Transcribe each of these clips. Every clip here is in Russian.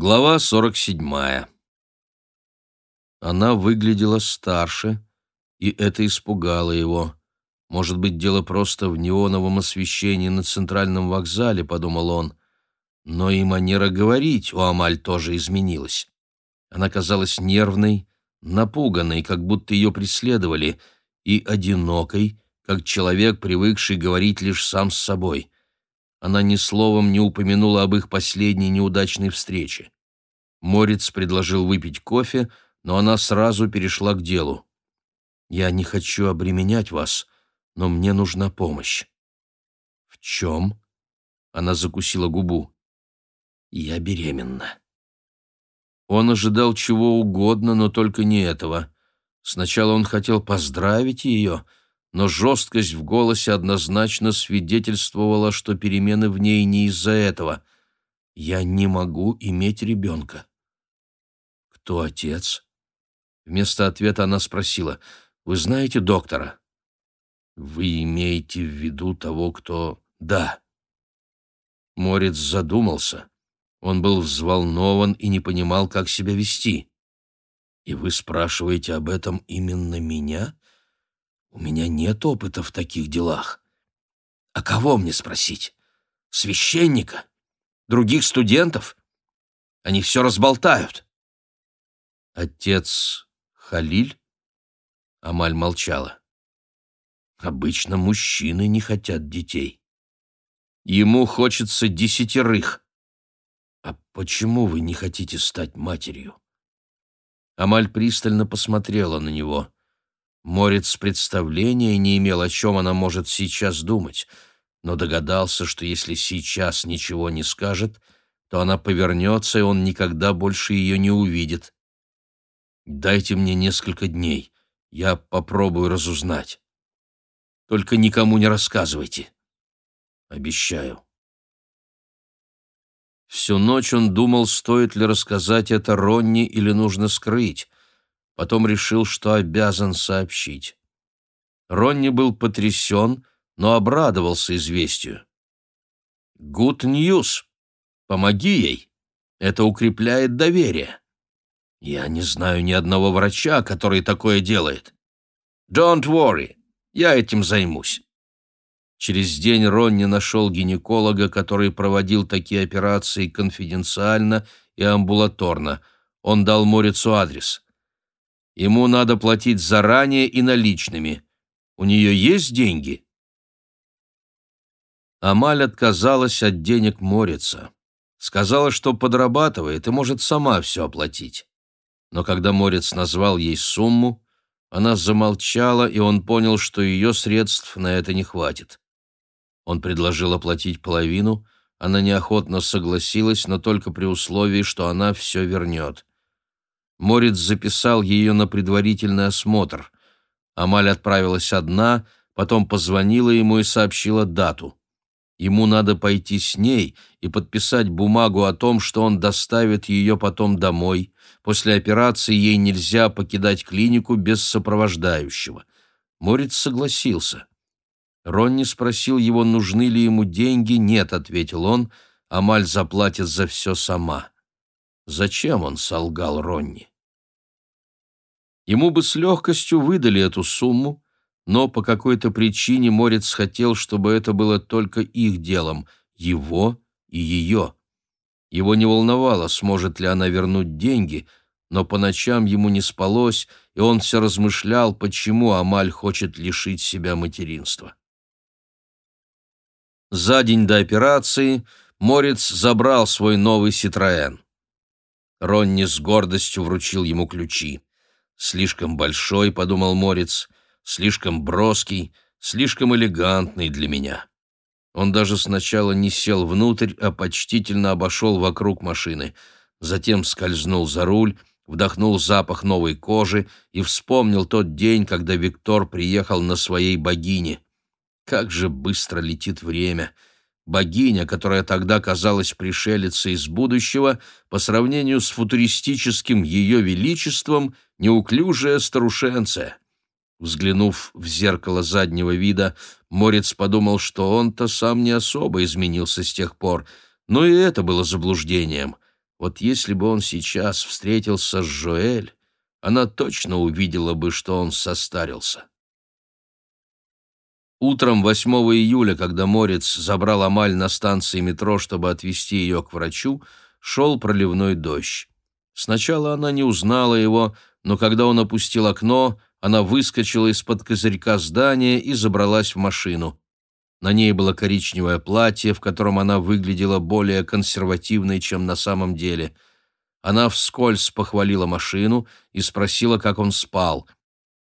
Глава 47. Она выглядела старше, и это испугало его. Может быть, дело просто в неоновом освещении на центральном вокзале, подумал он. Но и манера говорить у Амаль тоже изменилась. Она казалась нервной, напуганной, как будто ее преследовали, и одинокой, как человек, привыкший говорить лишь сам с собой. Она ни словом не упомянула об их последней неудачной встрече. Морец предложил выпить кофе, но она сразу перешла к делу. «Я не хочу обременять вас, но мне нужна помощь». «В чем?» Она закусила губу. «Я беременна». Он ожидал чего угодно, но только не этого. Сначала он хотел поздравить ее — но жесткость в голосе однозначно свидетельствовала, что перемены в ней не из-за этого. «Я не могу иметь ребенка». «Кто отец?» Вместо ответа она спросила, «Вы знаете доктора?» «Вы имеете в виду того, кто...» «Да». Морец задумался. Он был взволнован и не понимал, как себя вести. «И вы спрашиваете об этом именно меня?» У меня нет опыта в таких делах. А кого мне спросить? Священника? Других студентов? Они все разболтают. Отец Халиль? Амаль молчала. Обычно мужчины не хотят детей. Ему хочется десятерых. А почему вы не хотите стать матерью? Амаль пристально посмотрела на него. Морец представления не имел, о чем она может сейчас думать, но догадался, что если сейчас ничего не скажет, то она повернется, и он никогда больше ее не увидит. «Дайте мне несколько дней, я попробую разузнать. Только никому не рассказывайте. Обещаю». Всю ночь он думал, стоит ли рассказать это Ронни или нужно скрыть потом решил, что обязан сообщить. Ронни был потрясен, но обрадовался известию. «Good news! Помоги ей! Это укрепляет доверие!» «Я не знаю ни одного врача, который такое делает. Don't worry, я этим займусь». Через день Ронни нашел гинеколога, который проводил такие операции конфиденциально и амбулаторно. Он дал Морицу адрес. Ему надо платить заранее и наличными. У нее есть деньги?» Амаль отказалась от денег Морица. Сказала, что подрабатывает и может сама все оплатить. Но когда Морец назвал ей сумму, она замолчала, и он понял, что ее средств на это не хватит. Он предложил оплатить половину, она неохотно согласилась, но только при условии, что она все вернет. Морец записал ее на предварительный осмотр. Амаль отправилась одна, потом позвонила ему и сообщила дату. Ему надо пойти с ней и подписать бумагу о том, что он доставит ее потом домой. После операции ей нельзя покидать клинику без сопровождающего. Морец согласился. Ронни спросил его, нужны ли ему деньги. «Нет», — ответил он, — «Амаль заплатит за все сама». Зачем он солгал Ронни? Ему бы с легкостью выдали эту сумму, но по какой-то причине Морец хотел, чтобы это было только их делом, его и ее. Его не волновало, сможет ли она вернуть деньги, но по ночам ему не спалось, и он все размышлял, почему Амаль хочет лишить себя материнства. За день до операции Морец забрал свой новый «Ситроэн». Ронни с гордостью вручил ему ключи. «Слишком большой», — подумал Морец, — «слишком броский, слишком элегантный для меня». Он даже сначала не сел внутрь, а почтительно обошел вокруг машины, затем скользнул за руль, вдохнул запах новой кожи и вспомнил тот день, когда Виктор приехал на своей богине. Как же быстро летит время! — Богиня, которая тогда казалась пришелицей из будущего, по сравнению с футуристическим ее величеством, неуклюжая старушенция. Взглянув в зеркало заднего вида, Морец подумал, что он-то сам не особо изменился с тех пор, но и это было заблуждением. Вот если бы он сейчас встретился с Жоэль, она точно увидела бы, что он состарился. Утром 8 июля, когда Морец забрал Амаль на станции метро, чтобы отвезти ее к врачу, шел проливной дождь. Сначала она не узнала его, но когда он опустил окно, она выскочила из-под козырька здания и забралась в машину. На ней было коричневое платье, в котором она выглядела более консервативной, чем на самом деле. Она вскользь похвалила машину и спросила, как он спал.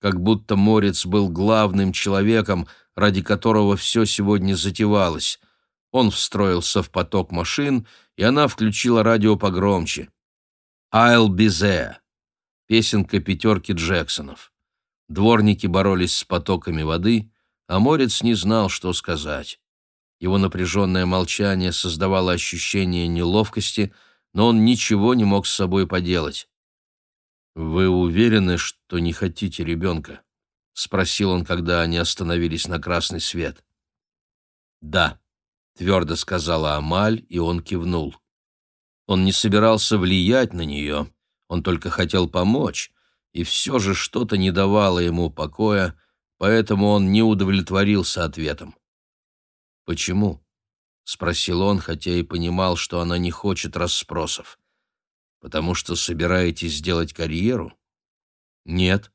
Как будто Морец был главным человеком, ради которого все сегодня затевалось. Он встроился в поток машин, и она включила радио погромче. «I'll be there» — песенка пятерки Джексонов. Дворники боролись с потоками воды, а Морец не знал, что сказать. Его напряженное молчание создавало ощущение неловкости, но он ничего не мог с собой поделать. «Вы уверены, что не хотите ребенка?» — спросил он, когда они остановились на красный свет. «Да», — твердо сказала Амаль, и он кивнул. Он не собирался влиять на нее, он только хотел помочь, и все же что-то не давало ему покоя, поэтому он не удовлетворился ответом. «Почему?» — спросил он, хотя и понимал, что она не хочет расспросов. «Потому что собираетесь сделать карьеру?» «Нет»,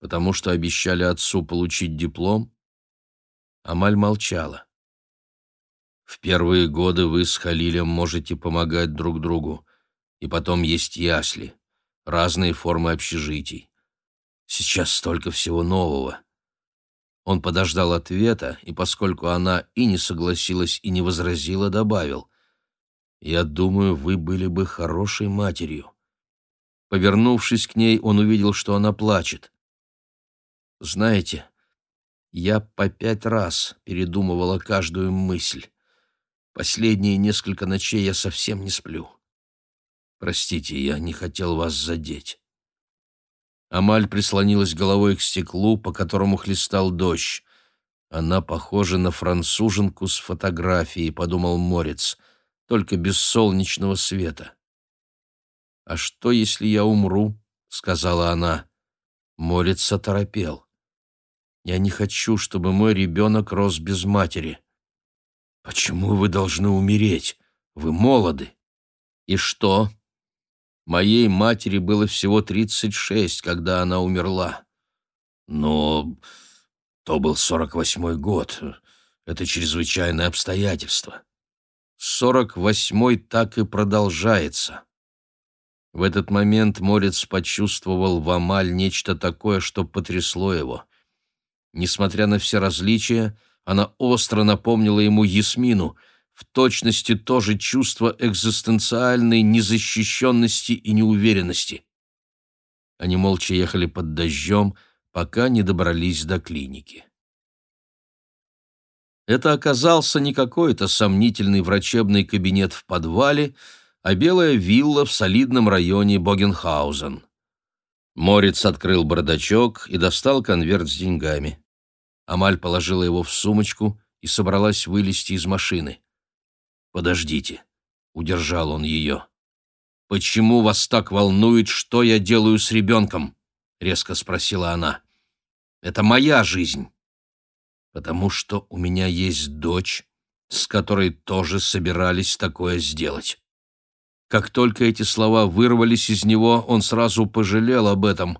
потому что обещали отцу получить диплом? Амаль молчала. В первые годы вы с Халилем можете помогать друг другу, и потом есть ясли, разные формы общежитий. Сейчас столько всего нового. Он подождал ответа, и поскольку она и не согласилась, и не возразила, добавил, «Я думаю, вы были бы хорошей матерью». Повернувшись к ней, он увидел, что она плачет. Знаете, я по пять раз передумывала каждую мысль. Последние несколько ночей я совсем не сплю. Простите, я не хотел вас задеть. Амаль прислонилась головой к стеклу, по которому хлестал дождь. Она похожа на француженку с фотографией, подумал Морец, только без солнечного света. А что, если я умру? сказала она. Морец оторопел. Я не хочу, чтобы мой ребенок рос без матери. Почему вы должны умереть? Вы молоды. И что? Моей матери было всего 36, когда она умерла. Но то был 48-й год. Это чрезвычайное обстоятельство. 48-й так и продолжается. В этот момент Морец почувствовал в Амаль нечто такое, что потрясло его. Несмотря на все различия, она остро напомнила ему Ясмину, в точности тоже чувство экзистенциальной незащищенности и неуверенности. Они молча ехали под дождем, пока не добрались до клиники. Это оказался не какой-то сомнительный врачебный кабинет в подвале, а белая вилла в солидном районе Богенхаузен. Морец открыл бардачок и достал конверт с деньгами. Амаль положила его в сумочку и собралась вылезти из машины. «Подождите», — удержал он ее. «Почему вас так волнует, что я делаю с ребенком?» — резко спросила она. «Это моя жизнь». «Потому что у меня есть дочь, с которой тоже собирались такое сделать». Как только эти слова вырвались из него, он сразу пожалел об этом.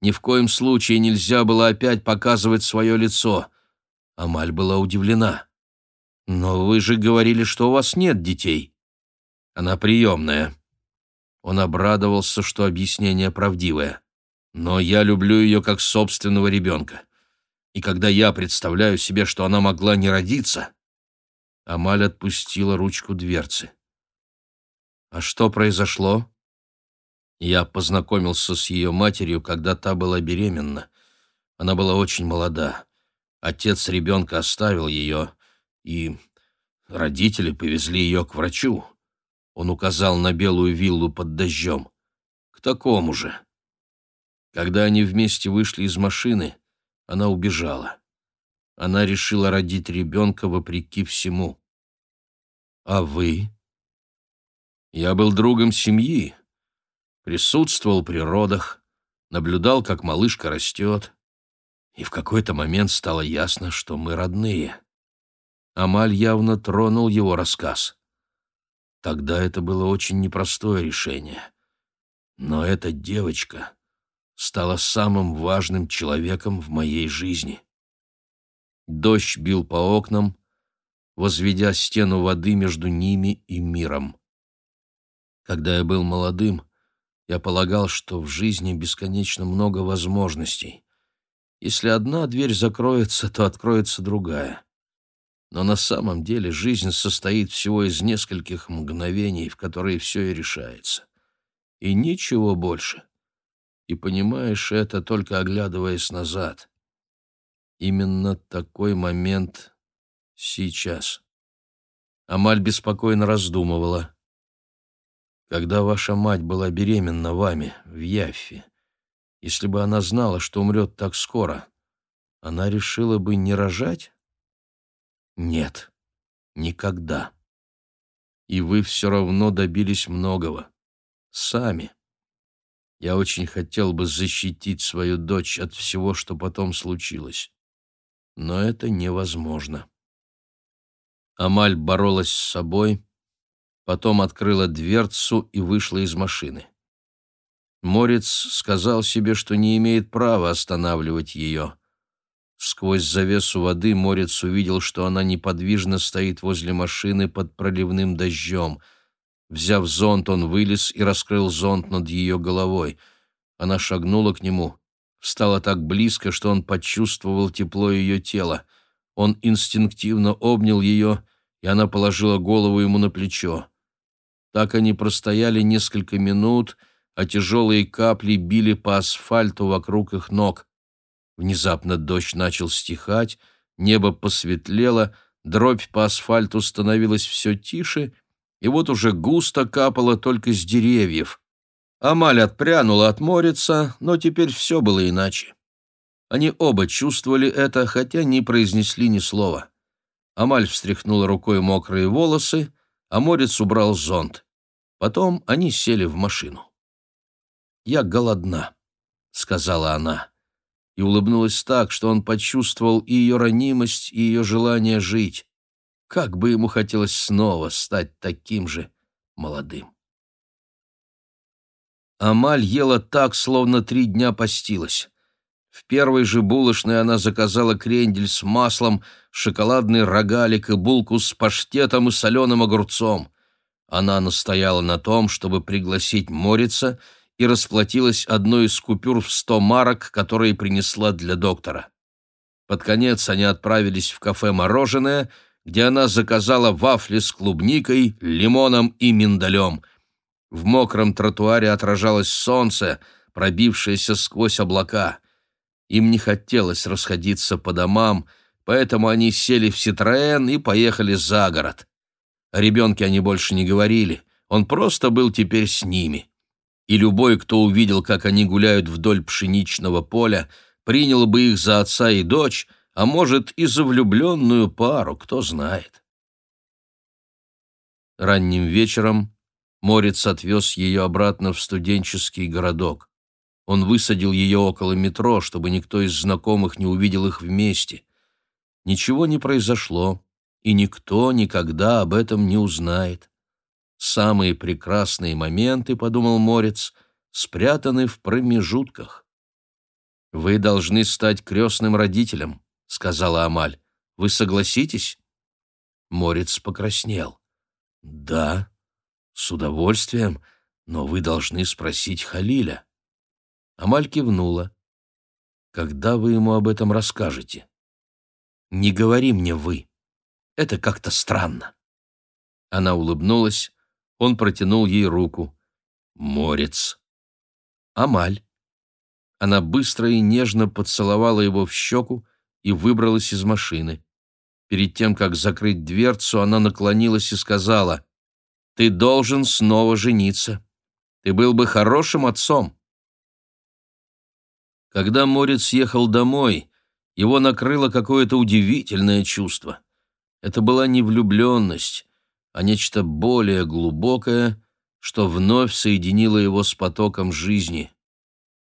Ни в коем случае нельзя было опять показывать свое лицо. Амаль была удивлена. «Но вы же говорили, что у вас нет детей». «Она приемная». Он обрадовался, что объяснение правдивое. «Но я люблю ее как собственного ребенка. И когда я представляю себе, что она могла не родиться...» Амаль отпустила ручку дверцы. А что произошло? Я познакомился с ее матерью, когда та была беременна. Она была очень молода. Отец ребенка оставил ее, и родители повезли ее к врачу. Он указал на белую виллу под дождем. К такому же. Когда они вместе вышли из машины, она убежала. Она решила родить ребенка вопреки всему. А вы? Я был другом семьи, присутствовал при родах, наблюдал, как малышка растет, и в какой-то момент стало ясно, что мы родные. Амаль явно тронул его рассказ. Тогда это было очень непростое решение. Но эта девочка стала самым важным человеком в моей жизни. Дождь бил по окнам, возведя стену воды между ними и миром. Когда я был молодым, я полагал, что в жизни бесконечно много возможностей. Если одна дверь закроется, то откроется другая. Но на самом деле жизнь состоит всего из нескольких мгновений, в которые все и решается. И ничего больше. И понимаешь это, только оглядываясь назад. Именно такой момент сейчас. Амаль беспокойно раздумывала. Когда ваша мать была беременна вами в Яффе, если бы она знала, что умрет так скоро, она решила бы не рожать? Нет, никогда. И вы все равно добились многого. Сами. Я очень хотел бы защитить свою дочь от всего, что потом случилось. Но это невозможно. Амаль боролась с собой, потом открыла дверцу и вышла из машины. Морец сказал себе, что не имеет права останавливать ее. Сквозь завесу воды Морец увидел, что она неподвижно стоит возле машины под проливным дождем. Взяв зонт, он вылез и раскрыл зонт над ее головой. Она шагнула к нему, встала так близко, что он почувствовал тепло ее тела. Он инстинктивно обнял ее, и она положила голову ему на плечо. Так они простояли несколько минут, а тяжелые капли били по асфальту вокруг их ног. Внезапно дождь начал стихать, небо посветлело, дробь по асфальту становилась все тише, и вот уже густо капало только с деревьев. Амаль отпрянула от морица, но теперь все было иначе. Они оба чувствовали это, хотя не произнесли ни слова. Амаль встряхнула рукой мокрые волосы, а морец убрал зонт. Потом они сели в машину. «Я голодна», — сказала она и улыбнулась так, что он почувствовал и ее ранимость, и ее желание жить. Как бы ему хотелось снова стать таким же молодым. Амаль ела так, словно три дня постилась. В первой же булочной она заказала крендель с маслом, шоколадный рогалик и булку с паштетом и соленым огурцом. Она настояла на том, чтобы пригласить Морица — и расплатилась одной из купюр в сто марок, которые принесла для доктора. Под конец они отправились в кафе «Мороженое», где она заказала вафли с клубникой, лимоном и миндалем. В мокром тротуаре отражалось солнце, пробившееся сквозь облака. Им не хотелось расходиться по домам, поэтому они сели в «Ситроэн» и поехали за город. О ребенке они больше не говорили, он просто был теперь с ними и любой, кто увидел, как они гуляют вдоль пшеничного поля, принял бы их за отца и дочь, а может, и за влюбленную пару, кто знает. Ранним вечером Морец отвез ее обратно в студенческий городок. Он высадил ее около метро, чтобы никто из знакомых не увидел их вместе. Ничего не произошло, и никто никогда об этом не узнает. Самые прекрасные моменты, подумал Морец, спрятаны в промежутках. Вы должны стать крестным родителем, сказала Амаль. Вы согласитесь? Морец покраснел. Да, с удовольствием, но вы должны спросить Халиля. Амаль кивнула. Когда вы ему об этом расскажете? Не говори мне вы. Это как-то странно. Она улыбнулась, он протянул ей руку. «Морец». «Амаль». Она быстро и нежно поцеловала его в щеку и выбралась из машины. Перед тем, как закрыть дверцу, она наклонилась и сказала, «Ты должен снова жениться. Ты был бы хорошим отцом». Когда Морец ехал домой, его накрыло какое-то удивительное чувство. Это была не влюбленность, а нечто более глубокое, что вновь соединило его с потоком жизни.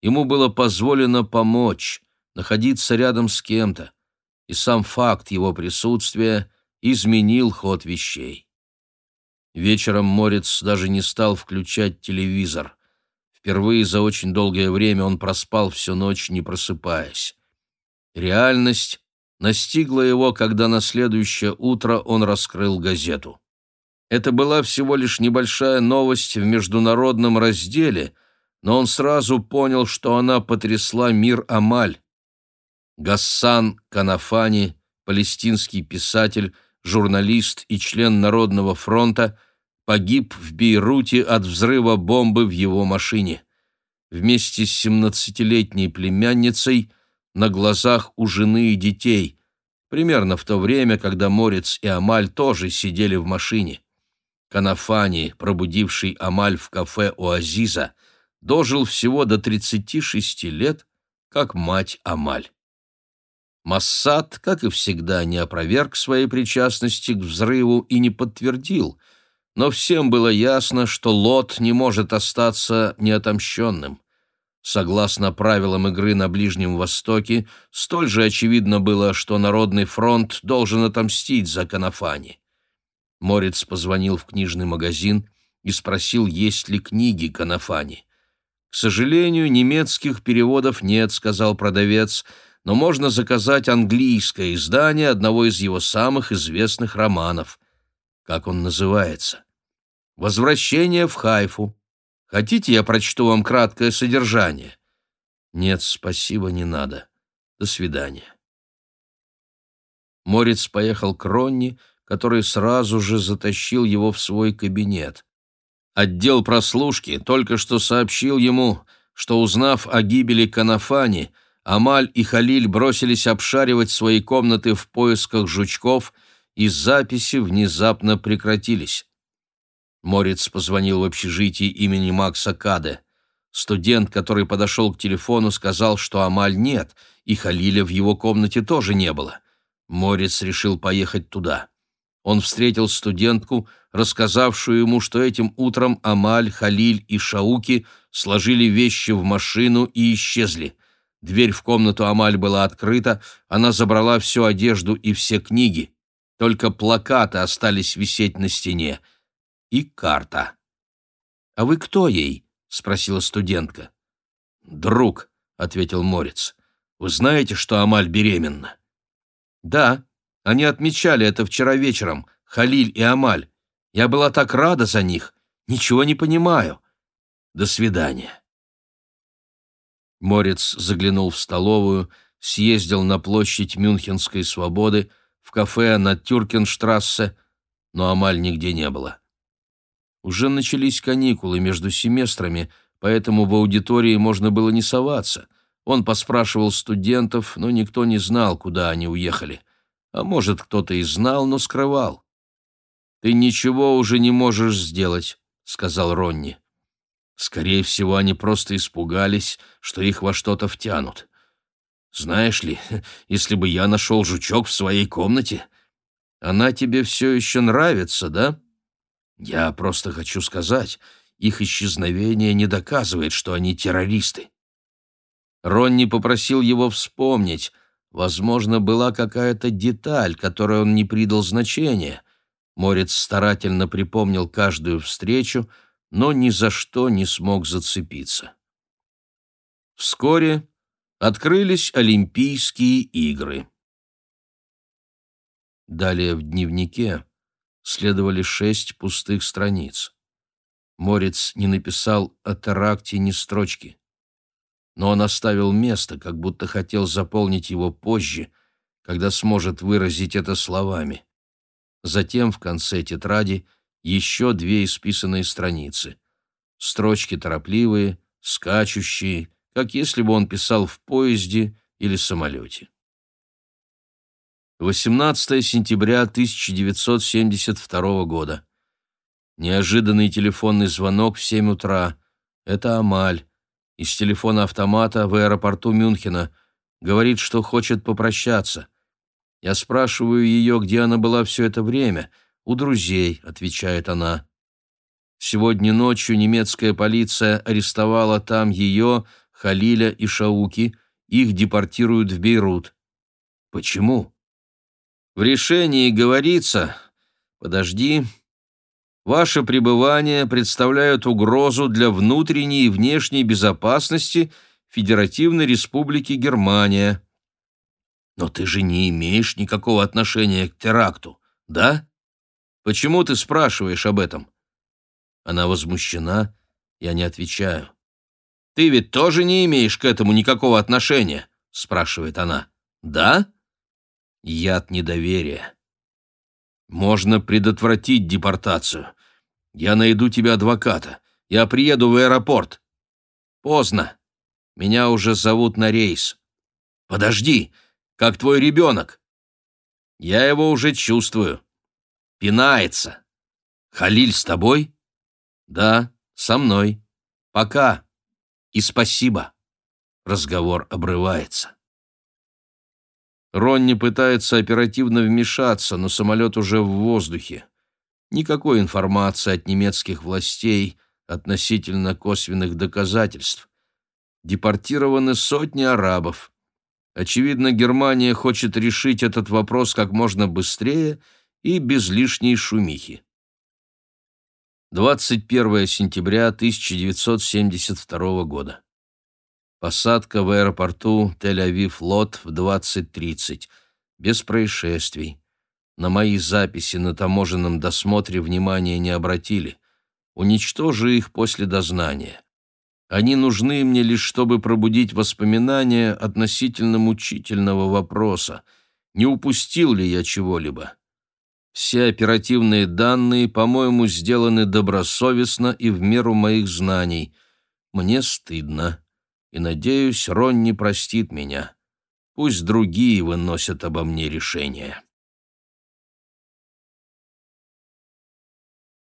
Ему было позволено помочь, находиться рядом с кем-то, и сам факт его присутствия изменил ход вещей. Вечером Морец даже не стал включать телевизор. Впервые за очень долгое время он проспал всю ночь, не просыпаясь. Реальность настигла его, когда на следующее утро он раскрыл газету. Это была всего лишь небольшая новость в международном разделе, но он сразу понял, что она потрясла мир Амаль. Гассан Канафани, палестинский писатель, журналист и член Народного фронта, погиб в Бейруте от взрыва бомбы в его машине. Вместе с 17-летней племянницей на глазах у жены и детей, примерно в то время, когда Морец и Амаль тоже сидели в машине. Канафани, пробудивший Амаль в кафе у Азиза, дожил всего до 36 лет, как мать Амаль. Массад, как и всегда, не опроверг своей причастности к взрыву и не подтвердил, но всем было ясно, что Лот не может остаться неотомщенным. Согласно правилам игры на Ближнем Востоке, столь же очевидно было, что Народный фронт должен отомстить за Канафани. Морец позвонил в книжный магазин и спросил, есть ли книги Канафани. «К сожалению, немецких переводов нет», — сказал продавец, «но можно заказать английское издание одного из его самых известных романов. Как он называется? «Возвращение в Хайфу». Хотите, я прочту вам краткое содержание?» «Нет, спасибо, не надо. До свидания». Морец поехал к Ронни, который сразу же затащил его в свой кабинет. Отдел прослушки только что сообщил ему, что, узнав о гибели Канафани, Амаль и Халиль бросились обшаривать свои комнаты в поисках жучков, и записи внезапно прекратились. Морец позвонил в общежитие имени Макса Каде. Студент, который подошел к телефону, сказал, что Амаль нет, и Халиля в его комнате тоже не было. Морец решил поехать туда он встретил студентку, рассказавшую ему, что этим утром Амаль, Халиль и Шауки сложили вещи в машину и исчезли. Дверь в комнату Амаль была открыта, она забрала всю одежду и все книги. Только плакаты остались висеть на стене. И карта. «А вы кто ей?» — спросила студентка. «Друг», — ответил Морец. «Вы знаете, что Амаль беременна?» «Да», они отмечали это вчера вечером, Халиль и Амаль. Я была так рада за них. Ничего не понимаю. До свидания. Морец заглянул в столовую, съездил на площадь Мюнхенской свободы, в кафе на Тюркенштрассе, но Амаль нигде не было. Уже начались каникулы между семестрами, поэтому в аудитории можно было не соваться. Он поспрашивал студентов, но никто не знал, куда они уехали. А может, кто-то и знал, но скрывал. «Ты ничего уже не можешь сделать», — сказал Ронни. «Скорее всего, они просто испугались, что их во что-то втянут. Знаешь ли, если бы я нашел жучок в своей комнате, она тебе все еще нравится, да? Я просто хочу сказать, их исчезновение не доказывает, что они террористы». Ронни попросил его вспомнить, Возможно, была какая-то деталь, которой он не придал значения. Морец старательно припомнил каждую встречу, но ни за что не смог зацепиться. Вскоре открылись Олимпийские игры. Далее в дневнике следовали шесть пустых страниц. Морец не написал о теракте ни строчки но он оставил место, как будто хотел заполнить его позже, когда сможет выразить это словами. Затем в конце тетради еще две исписанные страницы. Строчки торопливые, скачущие, как если бы он писал в поезде или самолете. 18 сентября 1972 года. Неожиданный телефонный звонок в 7 утра. Это Амаль из телефона автомата в аэропорту Мюнхена. Говорит, что хочет попрощаться. Я спрашиваю ее, где она была все это время. «У друзей», — отвечает она. Сегодня ночью немецкая полиция арестовала там ее, Халиля и Шауки. Их депортируют в Бейрут. Почему? В решении говорится... Подожди. Ваше пребывание представляет угрозу для внутренней и внешней безопасности Федеративной Республики Германия. Но ты же не имеешь никакого отношения к теракту, да? Почему ты спрашиваешь об этом? Она возмущена, я не отвечаю. Ты ведь тоже не имеешь к этому никакого отношения, спрашивает она. Да? Яд недоверия. Можно предотвратить депортацию. Я найду тебе адвоката. Я приеду в аэропорт. Поздно. Меня уже зовут на рейс. Подожди, как твой ребенок. Я его уже чувствую. Пинается. Халиль с тобой? Да, со мной. Пока. И спасибо. Разговор обрывается. Ронни пытается оперативно вмешаться, но самолет уже в воздухе. Никакой информации от немецких властей относительно косвенных доказательств. Депортированы сотни арабов. Очевидно, Германия хочет решить этот вопрос как можно быстрее и без лишней шумихи. 21 сентября 1972 года. Посадка в аэропорту Тель-Авив-Лот в 20.30. Без происшествий. На мои записи на таможенном досмотре внимания не обратили. Уничтожу их после дознания. Они нужны мне лишь, чтобы пробудить воспоминания относительно мучительного вопроса. Не упустил ли я чего-либо? Все оперативные данные, по-моему, сделаны добросовестно и в меру моих знаний. Мне стыдно. И, надеюсь, Ронни простит меня. Пусть другие выносят обо мне решение.